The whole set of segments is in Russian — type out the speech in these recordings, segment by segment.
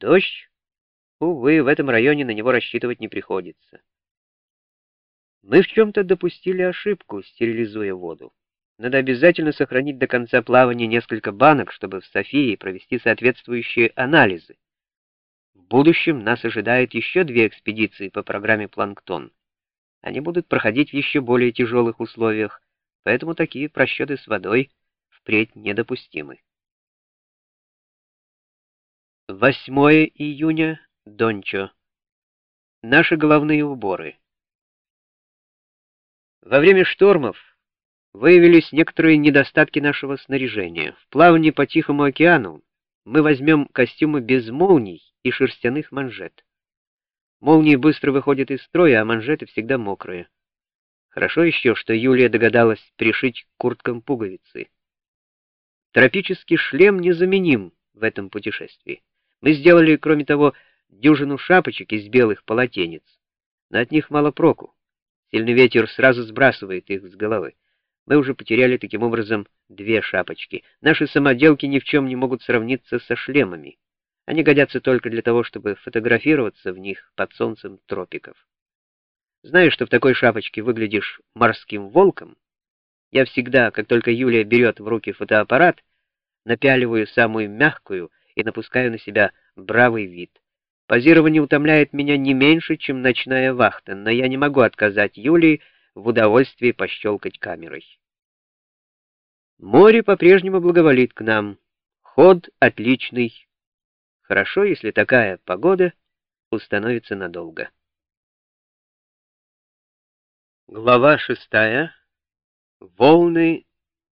Дождь? Увы, в этом районе на него рассчитывать не приходится. Мы в чем-то допустили ошибку, стерилизуя воду. Надо обязательно сохранить до конца плавания несколько банок, чтобы в Софии провести соответствующие анализы. В будущем нас ожидает еще две экспедиции по программе «Планктон». Они будут проходить в еще более тяжелых условиях, поэтому такие просчеты с водой впредь недопустимы. 8 июня, Дончо. Наши головные уборы. Во время штормов выявились некоторые недостатки нашего снаряжения. В плавании по Тихому океану мы возьмем костюмы без молний и шерстяных манжет. Молнии быстро выходят из строя, а манжеты всегда мокрые. Хорошо еще, что Юлия догадалась пришить к курткам пуговицы. Тропический шлем незаменим в этом путешествии. Мы сделали, кроме того, дюжину шапочек из белых полотенец, но от них мало проку. Сильный ветер сразу сбрасывает их с головы. Мы уже потеряли таким образом две шапочки. Наши самоделки ни в чем не могут сравниться со шлемами. Они годятся только для того, чтобы фотографироваться в них под солнцем тропиков. Знаешь, что в такой шапочке выглядишь морским волком? Я всегда, как только Юлия берет в руки фотоаппарат, напяливаю самую мягкую и напускаю на себя бравый вид. Позирование утомляет меня не меньше, чем ночная вахта, но я не могу отказать Юлии в удовольствии пощелкать камерой. Море по-прежнему благоволит к нам. Ход отличный. Хорошо, если такая погода установится надолго. Глава шестая. Волны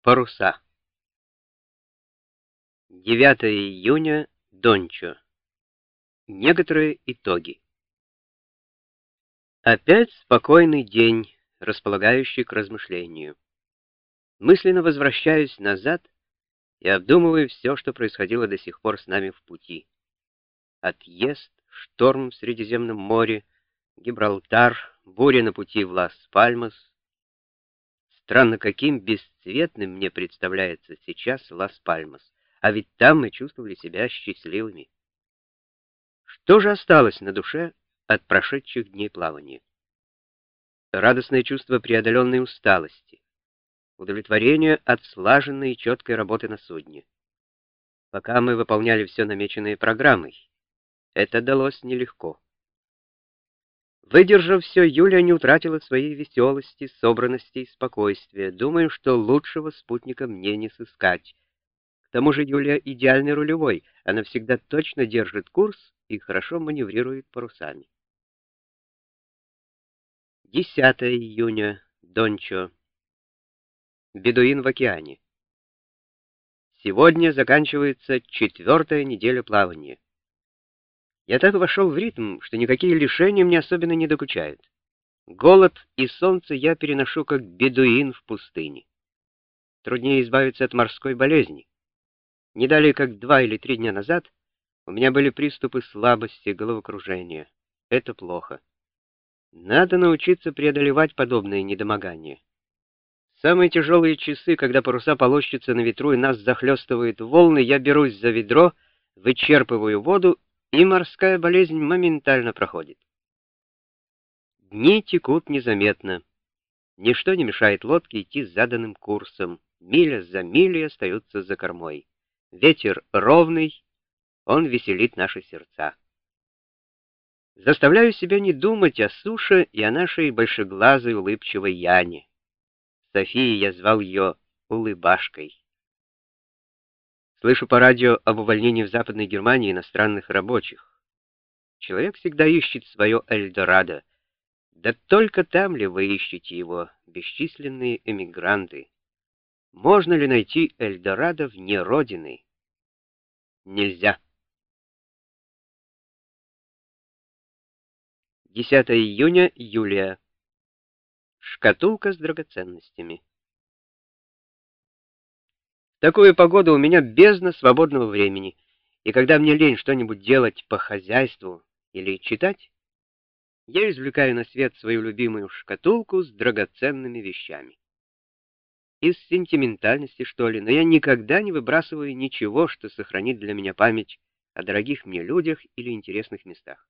паруса. 9 июня. Дончо. Некоторые итоги. Опять спокойный день, располагающий к размышлению. Мысленно возвращаюсь назад и обдумываю все, что происходило до сих пор с нами в пути. Отъезд, шторм в Средиземном море, Гибралтар, буря на пути в Лас-Пальмас. Странно, каким бесцветным мне представляется сейчас Лас-Пальмас, а ведь там мы чувствовали себя счастливыми. Что же осталось на душе от прошедших дней плавания? Радостное чувство преодоленной усталости, удовлетворение от слаженной и четкой работы на судне. Пока мы выполняли все намеченное программой, это далось нелегко. Выдержав все, Юля не утратила своей веселости, собранности и спокойствия. Думаю, что лучшего спутника мне не сыскать. Тому же Юля идеальный рулевой, она всегда точно держит курс и хорошо маневрирует парусами. 10 июня. Дончо. Бедуин в океане. Сегодня заканчивается четвертая неделя плавания. Я так вошел в ритм, что никакие лишения мне особенно не докучают. Голод и солнце я переношу как бедуин в пустыне. Труднее избавиться от морской болезни. Не далее, как два или три дня назад, у меня были приступы слабости, головокружения. Это плохо. Надо научиться преодолевать подобные недомогания. Самые тяжелые часы, когда паруса полощутся на ветру и нас захлестывают волны, я берусь за ведро, вычерпываю воду, и морская болезнь моментально проходит. Дни текут незаметно. Ничто не мешает лодке идти заданным курсом. Миля за милей остаются за кормой. Ветер ровный, он веселит наши сердца. Заставляю себя не думать о суше и о нашей большеглазой улыбчивой Яне. Софии я звал ее улыбашкой. Слышу по радио об увольнении в Западной Германии иностранных рабочих. Человек всегда ищет свое Эльдорадо. Да только там ли вы ищете его, бесчисленные эмигранты? Можно ли найти Эльдорадо вне Родины? Нельзя. 10 июня, Юлия. Шкатулка с драгоценностями. В такую погоду у меня бездна свободного времени, и когда мне лень что-нибудь делать по хозяйству или читать, я извлекаю на свет свою любимую шкатулку с драгоценными вещами. Из сентиментальности, что ли, но я никогда не выбрасываю ничего, что сохранит для меня память о дорогих мне людях или интересных местах.